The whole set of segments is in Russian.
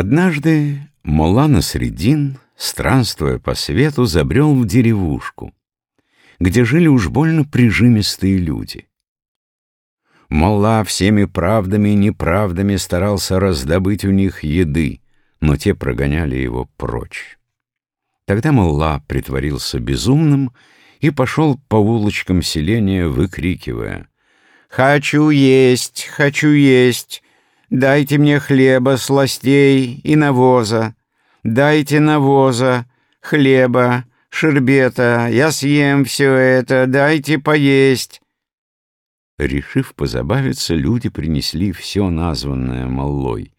Однажды Мулла Насредин, странствуя по свету, забрел в деревушку, где жили уж больно прижимистые люди. Молла всеми правдами и неправдами старался раздобыть у них еды, но те прогоняли его прочь. Тогда Молла притворился безумным и пошел по улочкам селения, выкрикивая «Хочу есть, хочу есть! Дайте мне хлеба, сластей и навоза! Дайте навоза, хлеба, шербета, я съем все это, дайте поесть!» Решив позабавиться, люди принесли все названное Маллой.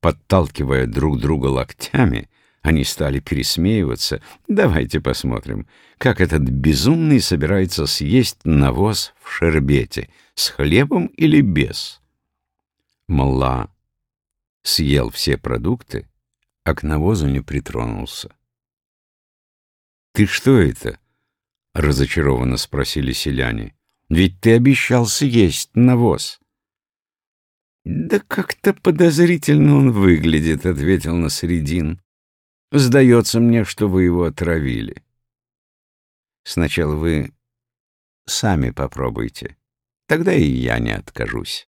Подталкивая друг друга локтями, они стали пересмеиваться. Давайте посмотрим, как этот безумный собирается съесть навоз в шербете, с хлебом или без. Малла съел все продукты, а к навозу не притронулся. «Ты что это?» — разочарованно спросили селяне. Ведь ты обещал съесть навоз. «Да как-то подозрительно он выглядит», — ответил Насредин. «Сдается мне, что вы его отравили. Сначала вы сами попробуйте, тогда и я не откажусь».